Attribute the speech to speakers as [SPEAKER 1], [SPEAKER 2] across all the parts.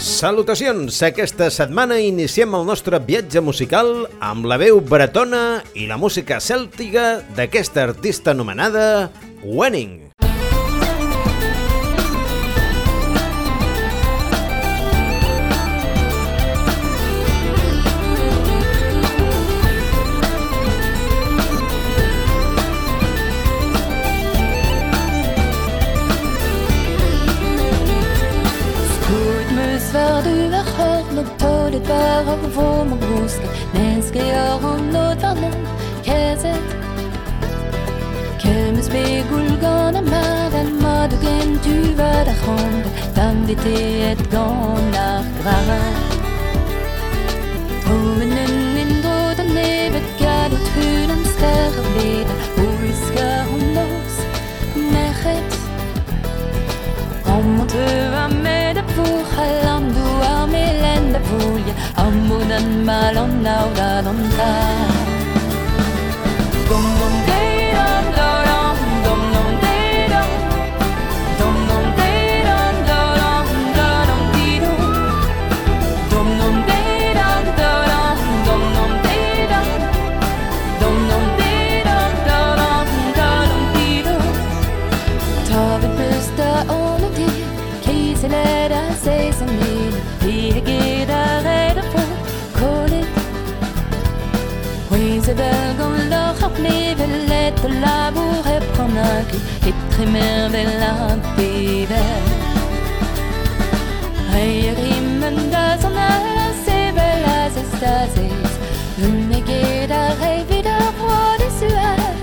[SPEAKER 1] Salutacions! Aquesta setmana iniciem el nostre viatge musical amb la veu bretona i la música cèltica d'aquesta artista anomenada Wenning.
[SPEAKER 2] du ar c'heur no tolet war ar vo ma gouske Nez geor an not ar nom kezet. Kemez be goul gant a mad al mad gen tu vad ar c'hand Dam vete et gant ar grava Oen en en dro da nebet gado tun am ster ar la la la la la de l'amour e pranac e tremer la pever. Reier imen da zon az e vel az estazez Vune ket a revi da roi de suar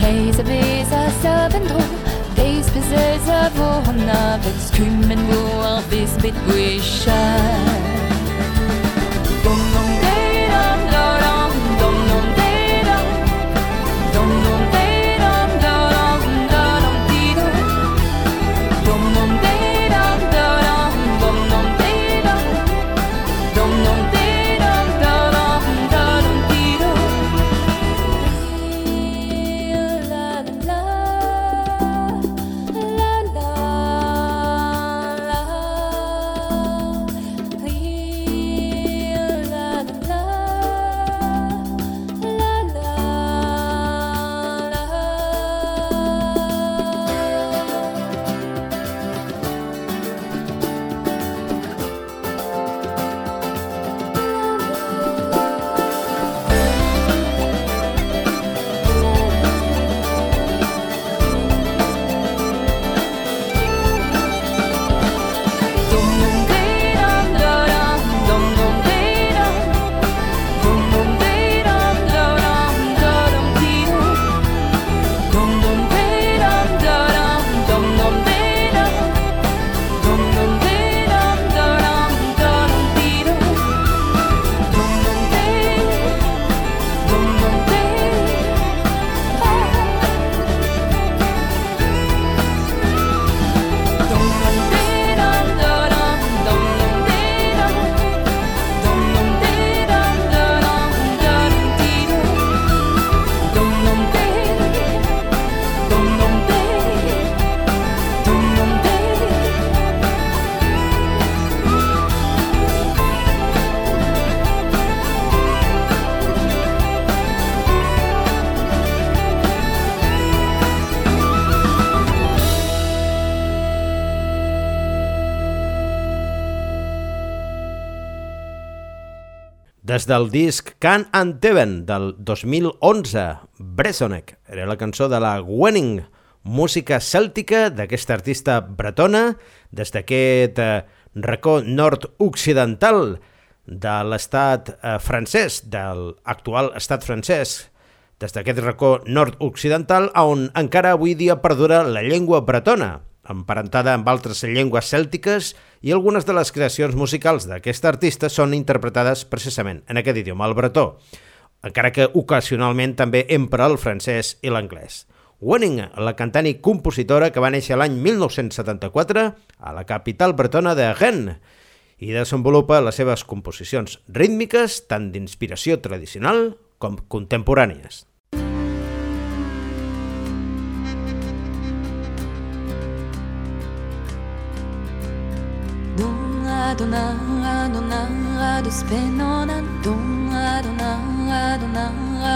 [SPEAKER 2] Reiz a vez a saven dro Deiz pezez a vo an avet Skumen vo ar vez bet gwechar
[SPEAKER 1] Des del disc Can and Teven del 2011, Bressonek, era la cançó de la Wenning, música cèltica d'aquesta artista bretona, des d'aquest eh, racó nord-occidental de l'estat eh, francès, de l'actual estat francès, des d'aquest racó nord-occidental on encara avui dia perdura la llengua bretona, emparentada amb altres llengües cèltiques i algunes de les creacions musicals d'aquest artista són interpretades precisament en aquest idioma, el bretó, encara que ocasionalment també empra el francès i l'anglès. Wenning, la cantant i compositora que va néixer l'any 1974 a la capital bretona de Rennes i desenvolupa les seves composicions rítmiques tant d'inspiració tradicional com contemporànies.
[SPEAKER 2] adona adona ados penonan dom adona adona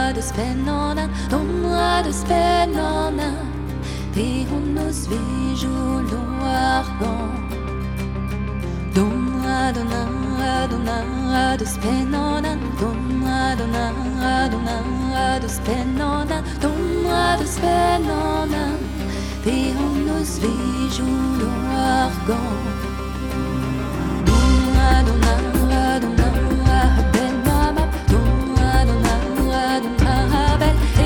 [SPEAKER 2] ados penonan dom ados penonan pe on nos vejolon argan dom adona adona ados penonan dom adona adona ados penonan dom ados penonan pe on nos vejolon argan Adonai, Adonai, Adonai, Adonai, Adonai, Adonai, Adonai, Abel.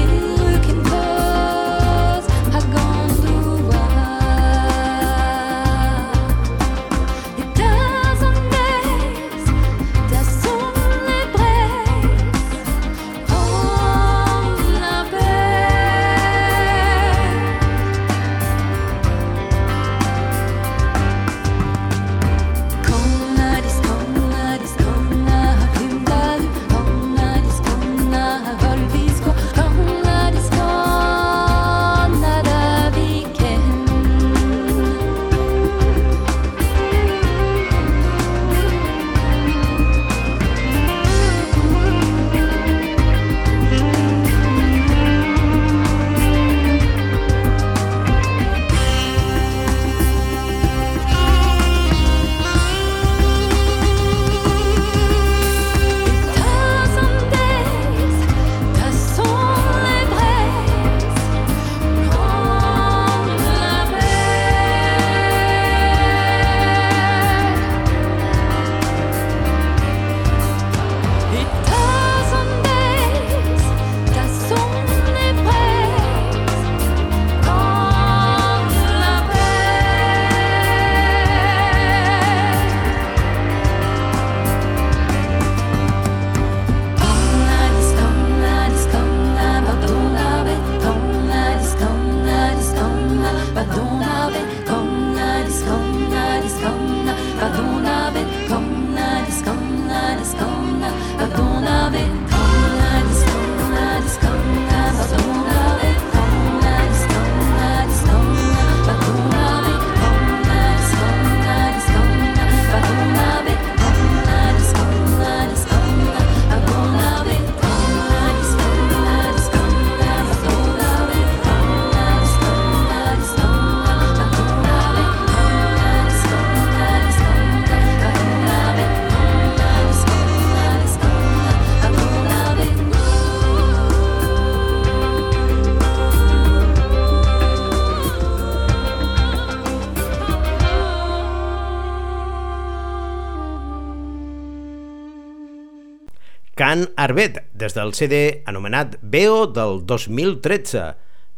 [SPEAKER 1] Can Arbet, des del CD anomenat Veo del 2013.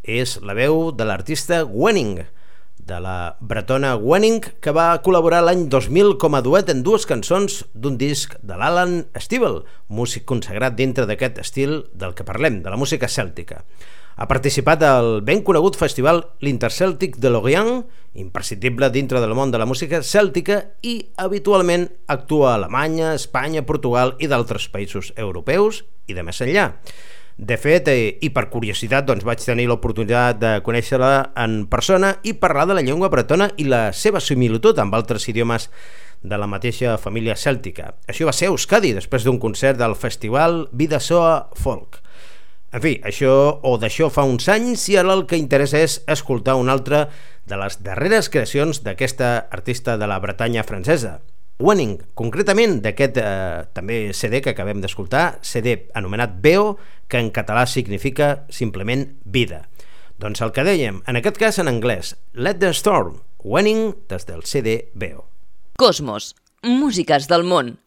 [SPEAKER 1] És la veu de l'artista Wenning, de la bretona Wenning, que va col·laborar l'any 2000 com a duet en dues cançons d'un disc de l'Alan Stivell, músic consagrat dintre d'aquest estil del que parlem, de la música cèltica. Ha participat al ben conegut festival l'Intercèltic de Lorient, imprescindible dintre del món de la música cèltica i habitualment actua a Alemanya, Espanya, Portugal i d'altres països europeus i de més enllà. De fet, eh, i per curiositat, doncs vaig tenir l'oportunitat de conèixer-la en persona i parlar de la llengua bretona i la seva similitud amb altres idiomes de la mateixa família cèltica. Això va ser a Euskadi, després d'un concert del festival Vida Soa Folk. En fi, això o d'això fa uns anys i ara el que interessa és escoltar una altra de les darreres creacions d'aquesta artista de la Bretanya francesa. Wenning, concretament d'aquest eh, també CD que acabem d'escoltar, CD anomenat Veo, que en català significa simplement vida. Doncs el que dèiem, en aquest cas en anglès, Let the Storm, Wenning des del CD Veo.
[SPEAKER 2] Cosmos, músiques del món.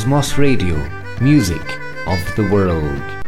[SPEAKER 3] Cosmos Radio, music of the world.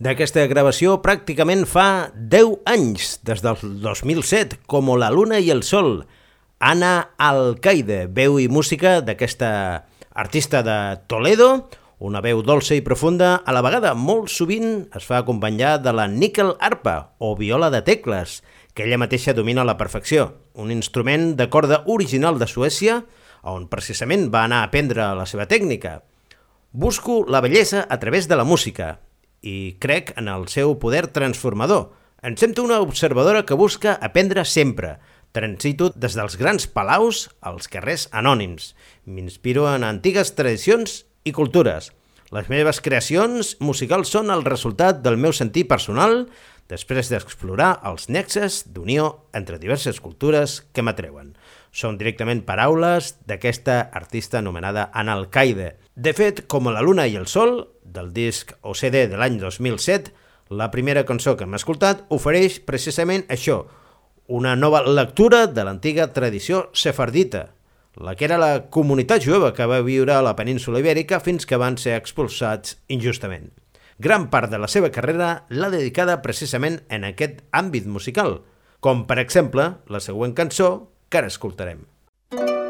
[SPEAKER 1] D'aquesta gravació pràcticament fa 10 anys, des del 2007, com La Luna i el Sol. Anna Alcaide, veu i música d'aquesta artista de Toledo, una veu dolça i profunda, a la vegada molt sovint es fa acompanyar de la níquel arpa o viola de tecles, que ella mateixa domina a la perfecció, un instrument de corda original de Suècia, on precisament va anar a aprendre la seva tècnica. Busco la bellesa a través de la música i crec en el seu poder transformador. Em sento una observadora que busca aprendre sempre. Transito des dels grans palaus als carrers anònims. M'inspiro en antigues tradicions i cultures. Les meves creacions musicals són el resultat del meu sentir personal després d'explorar els nexes d'unió entre diverses cultures que m'atreuen. Són directament paraules d'aquesta artista anomenada Anna Alcaide. De fet, com La Luna i el Sol, del disc o CD de l'any 2007, la primera cançó que hem escoltat ofereix precisament això, una nova lectura de l'antiga tradició sefardita, la que era la comunitat jueva que va viure a la península ibèrica fins que van ser expulsats injustament. Gran part de la seva carrera l'ha dedicada precisament en aquest àmbit musical, com per exemple la següent cançó que ara escoltarem.
[SPEAKER 2] Se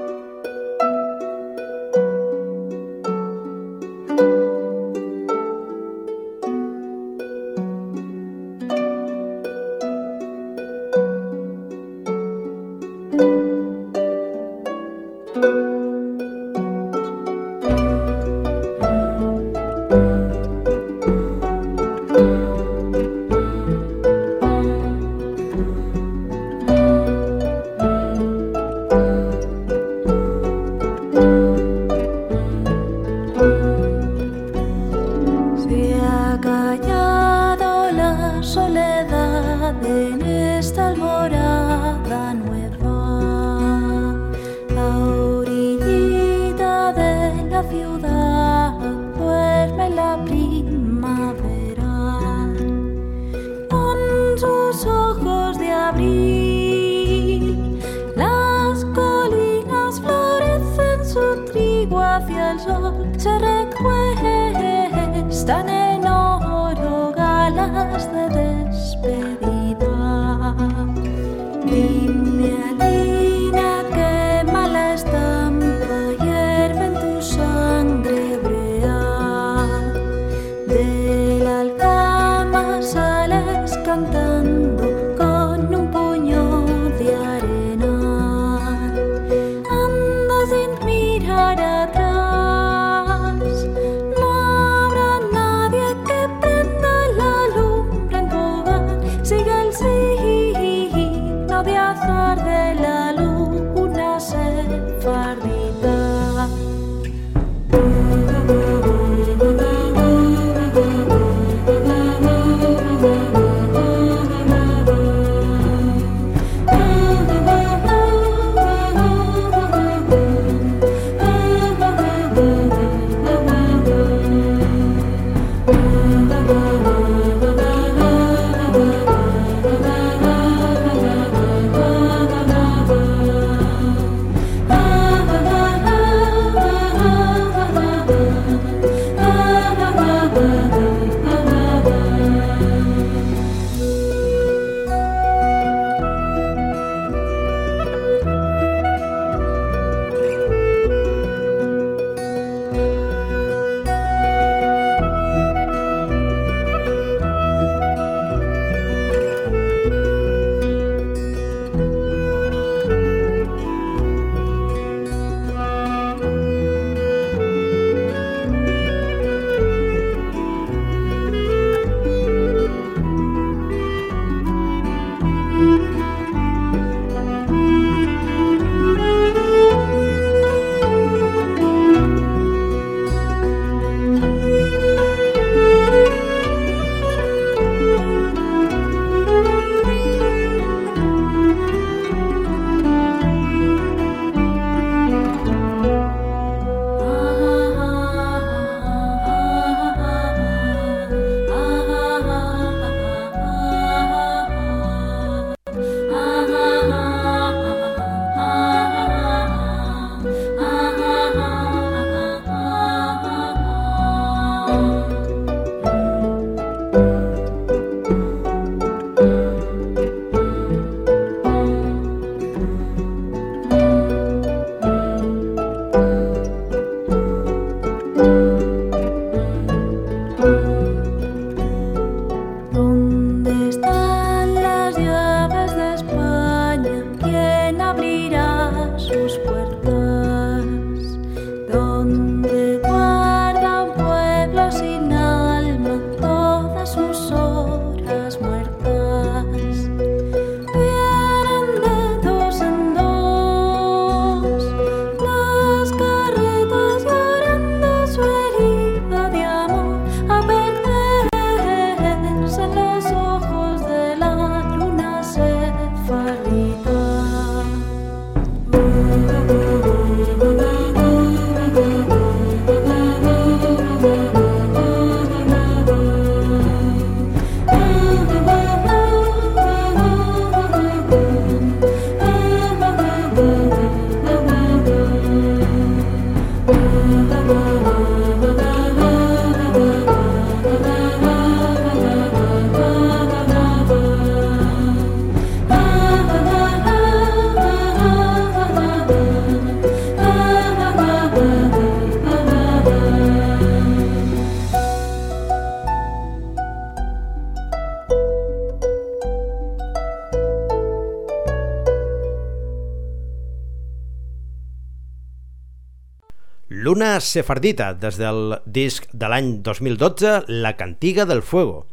[SPEAKER 2] sefardita
[SPEAKER 1] des del disc de l'any 2012, La Cantiga del Fuego.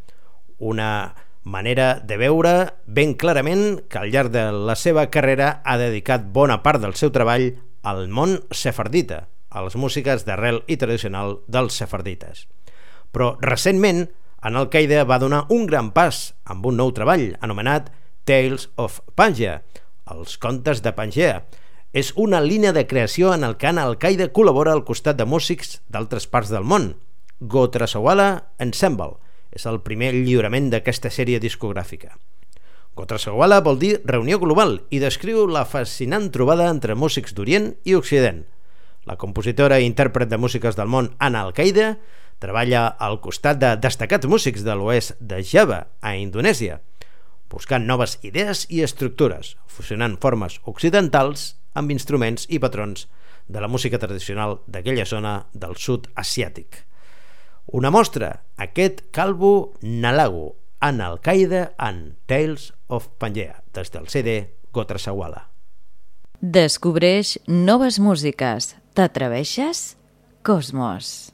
[SPEAKER 1] Una manera de veure ben clarament que al llarg de la seva carrera ha dedicat bona part del seu treball al món sefardita, a les músiques d'arrel i tradicional dels sefardites. Però recentment, en Al-Qaeda va donar un gran pas amb un nou treball anomenat Tales of Pangea, els contes de Pangea. És una línia de creació en el que Al-Qaeda col·labora al costat de músics d'altres parts del món. Gotrasawala Ensemble és el primer lliurament d'aquesta sèrie discogràfica. Gotrasawala vol dir reunió global i descriu la fascinant trobada entre músics d'Orient i Occident. La compositora i intèrpret de músiques del món Anna Al-Qaeda treballa al costat de destacats músics de l'oest de Java, a Indonèsia, buscant noves idees i estructures, fusionant formes occidentals amb instruments i patrons de la música tradicional d'aquella zona del sud asiàtic. Una mostra, aquest Calvo Nalago, en Al-Qaeda and Tales of Pangea, des del CD Gotrasawala.
[SPEAKER 4] Descobreix noves músiques. T'atreveixes? Cosmos.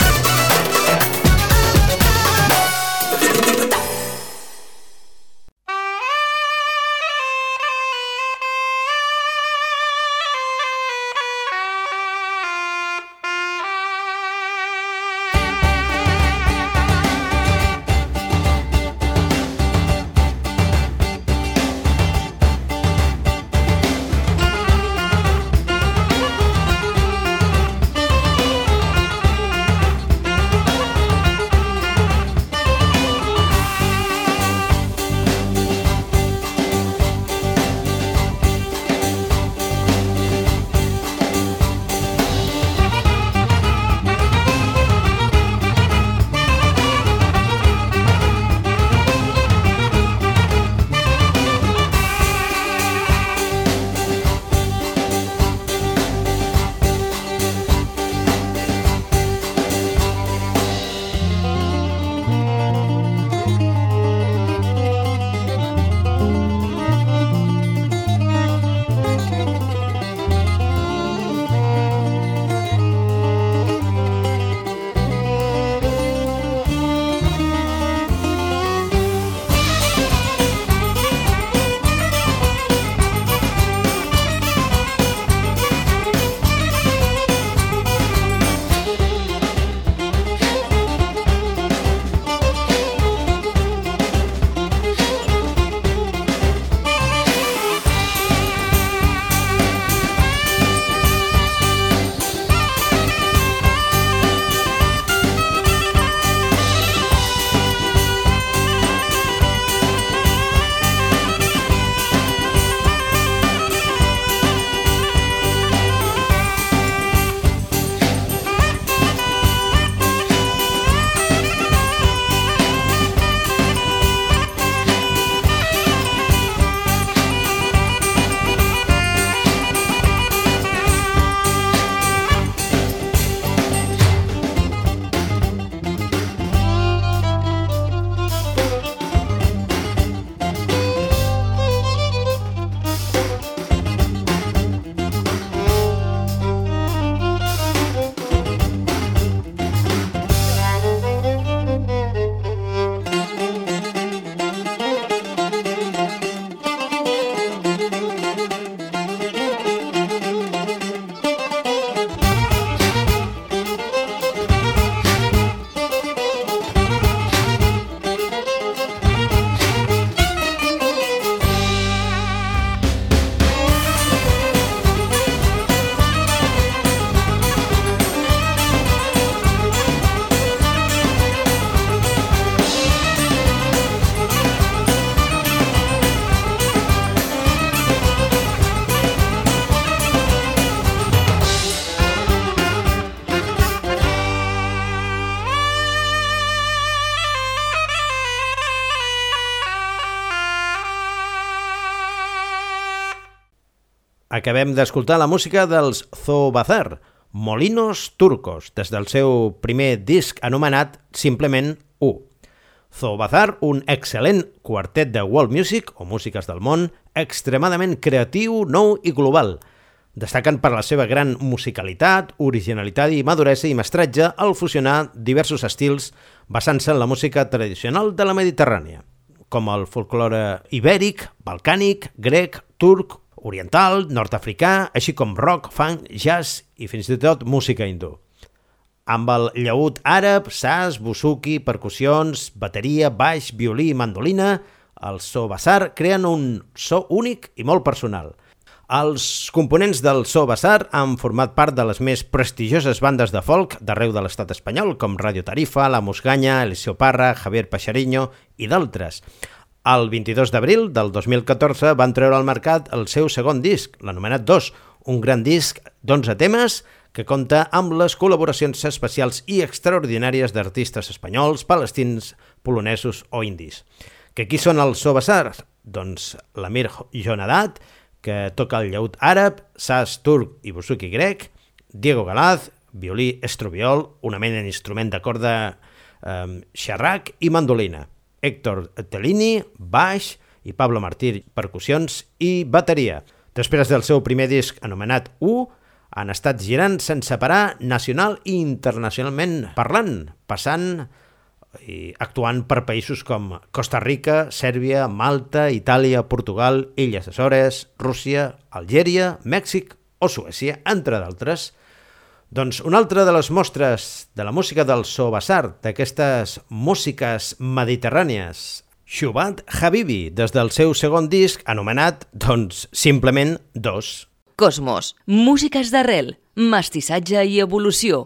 [SPEAKER 1] Acabem d'escoltar la música dels Zobazar, Molinos Turcos, des del seu primer disc anomenat simplement U. Zobazar, un excel·lent quartet de world music, o músiques del món, extremadament creatiu, nou i global. Destaquen per la seva gran musicalitat, originalitat i maduresa i mestratge al fusionar diversos estils basant-se en la música tradicional de la Mediterrània, com el folklore ibèric, balcànic, grec, turc, oriental, nord-africà, així com rock, funk, jazz i fins i tot música hindú. Amb el llaüt àrab, sas, busuki, percussions, bateria, baix, violí i mandolina, els so basar creen un so únic i molt personal. Els components del so basar han format part de les més prestigioses bandes de folk d'arreu de l'estat espanyol, com Radio Tarifa, La Musganya, Eliseo Parra, Javier Peixariño i d'altres. El 22 d'abril del 2014 van treure al mercat el seu segon disc, l'anomenat 2, un gran disc d'11 temes que compta amb les col·laboracions especials i extraordinàries d'artistes espanyols, palestins, polonesos o indis. Que qui són els Sobassars? Doncs l'Amir Jonadat, que toca el llaüt àrab, sas turc i busuki grec, Diego Galaz, violí estrobiol, una mena d'instrument de corda eh, xerrac i mandolina. Héctor Tellini, baix, i Pablo Martí, percussions i bateria. Després del seu primer disc anomenat U, han estat girant sense parar nacional i internacionalment parlant, passant i actuant per països com Costa Rica, Sèrbia, Malta, Itàlia, Portugal, Illes Açores, Rússia, Algèria, Mèxic o Suècia, entre d'altres. Doncs una altra de les mostres de la música del Sobassar, d'aquestes músiques mediterrànies, Shubat Habibi, des del seu segon disc, anomenat, doncs, simplement Dos.
[SPEAKER 5] Cosmos, músiques d'arrel, mestissatge i evolució.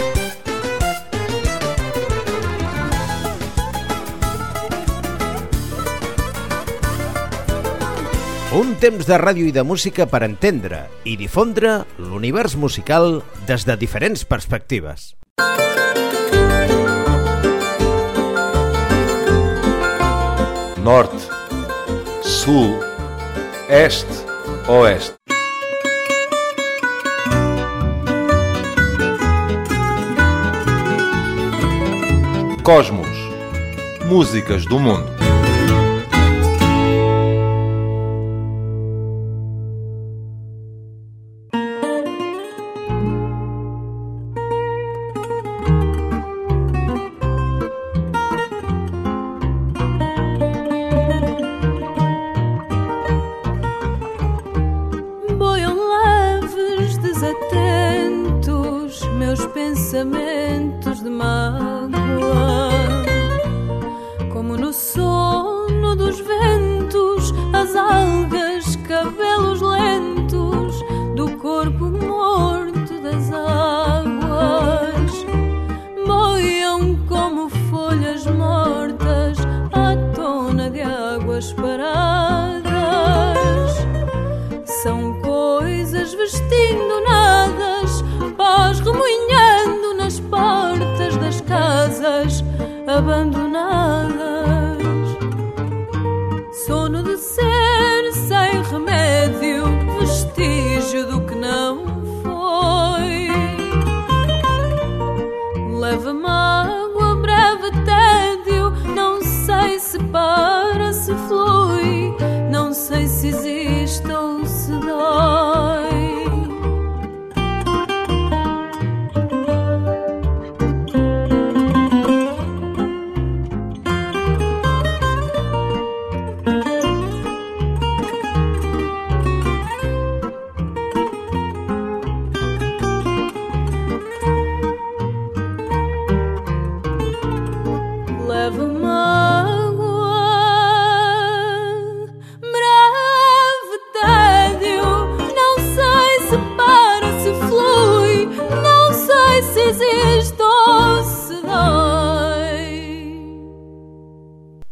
[SPEAKER 1] Un temps de ràdio i de música per entendre i difondre l'univers musical des de diferents perspectives.
[SPEAKER 2] Nord, Sul, Est, Oest. Cosmos. Músicas do mundo.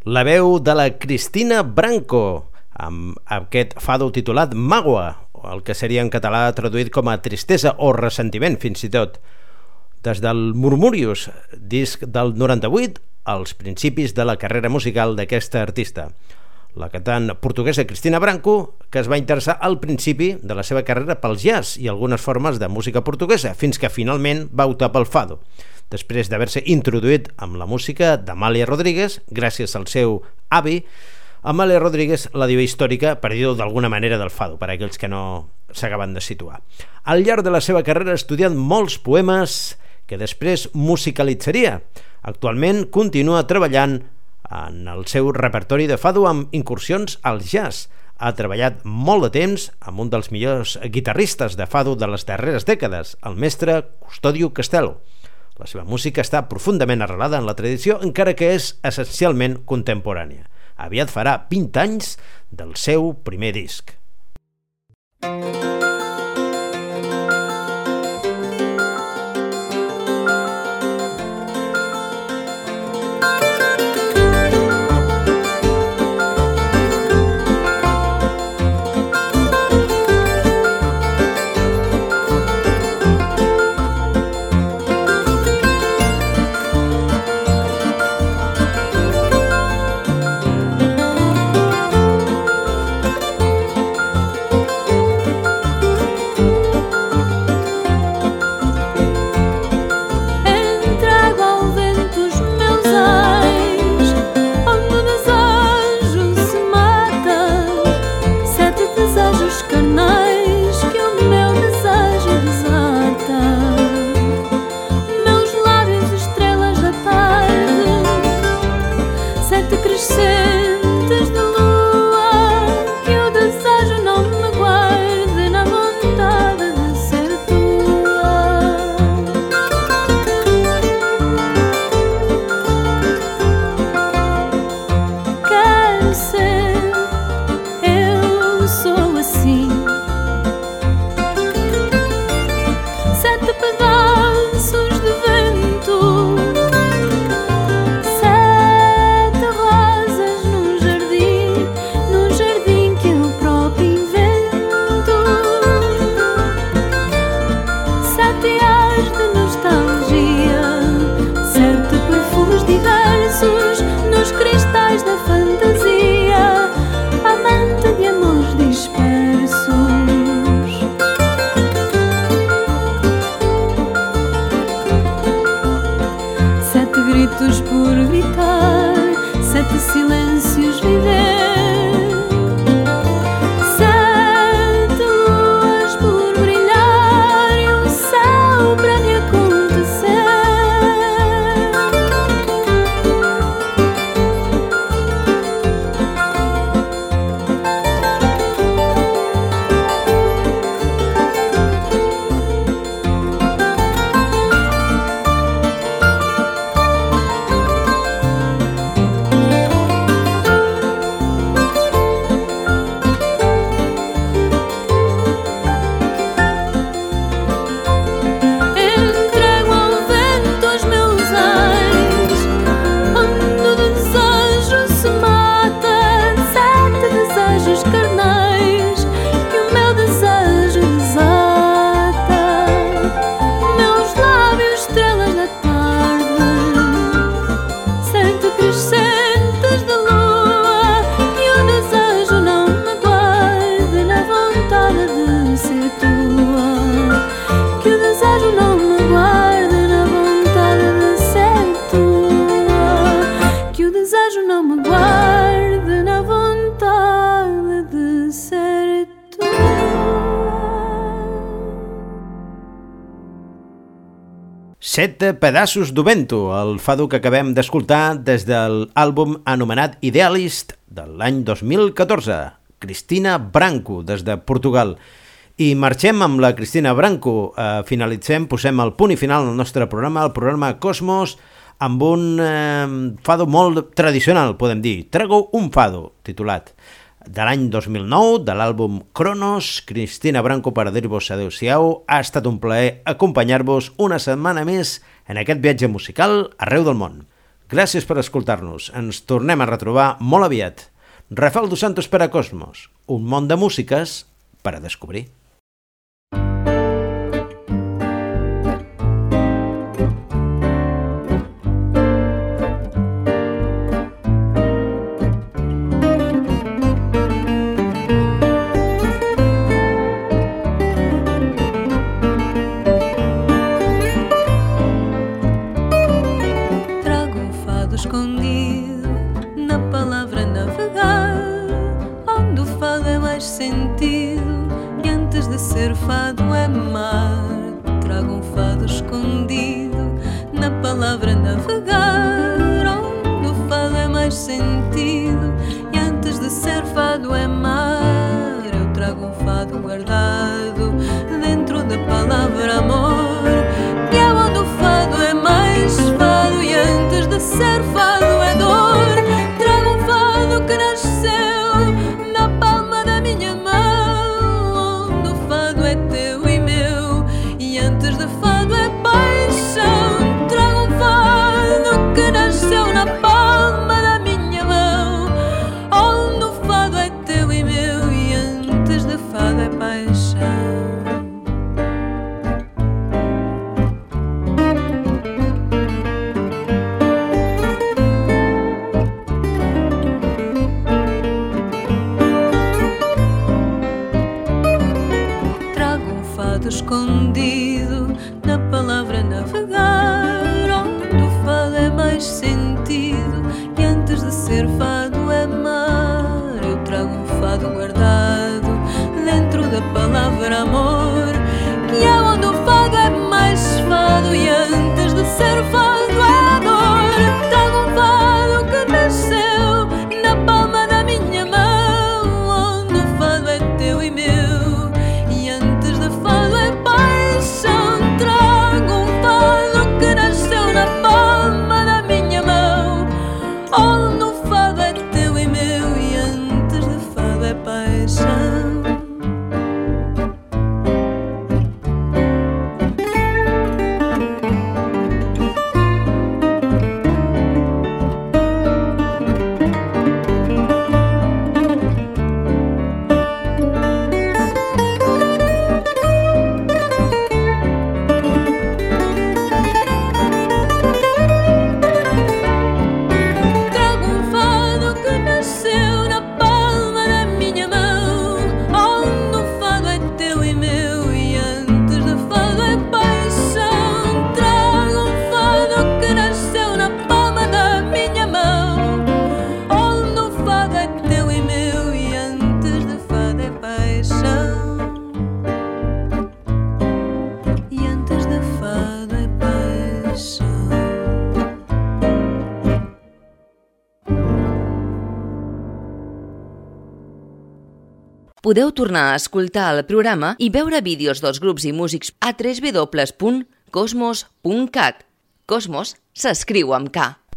[SPEAKER 1] La veu de la Cristina Branco, amb aquest fado titulat Magua, o el que seria en català traduït com a tristesa o ressentiment, fins i tot. Des del Murmurius, disc del 98, als principis de la carrera musical d'aquesta artista. La cantant portuguesa Cristina Branco, que es va interessar al principi de la seva carrera pel jazz i algunes formes de música portuguesa, fins que finalment va optar pel fado després d'haver-se introduït amb la música d'Amàlia Rodríguez, gràcies al seu avi, Amàlia Rodríguez, la diva històrica, per dir-ho d'alguna manera, del fado, per a aquells que no s'acaben de situar. Al llarg de la seva carrera ha estudiat molts poemes que després musicalitzaria. Actualment continua treballant en el seu repertori de fado amb incursions al jazz. Ha treballat molt de temps amb un dels millors guitarristes de fado de les darreres dècades, el mestre Custodio Castelo. La seva música està profundament arrelada en la tradició, encara que és essencialment contemporània. Aviat farà 20 anys del seu primer disc. set pedaços d'Ovento, el fado que acabem d'escoltar des del àlbum anomenat Idealist de l'any 2014, Cristina Branco, des de Portugal. I marxem amb la Cristina Branco, eh, finalitzem, posem el punt i final del nostre programa, el programa Cosmos, amb un eh, fado molt tradicional, podem dir, Trago un fado, titulat de l'any 2009, de l'àlbum Cronos. Cristina Branco, per dir-vos adeu-siau, ha estat un plaer acompanyar-vos una setmana més en aquest viatge musical arreu del món. Gràcies per escoltar-nos. Ens tornem a retrobar molt aviat. Rafael dos Santos per a Cosmos, un món de músiques per a descobrir.
[SPEAKER 2] por amor, que é onde o fado é mais fado e antes de ser fado.
[SPEAKER 5] Podeu tornar a escoltar el programa i veure vídeos dels grups i músics a www.cosmos.cat. Cosmos s'escriu amb K.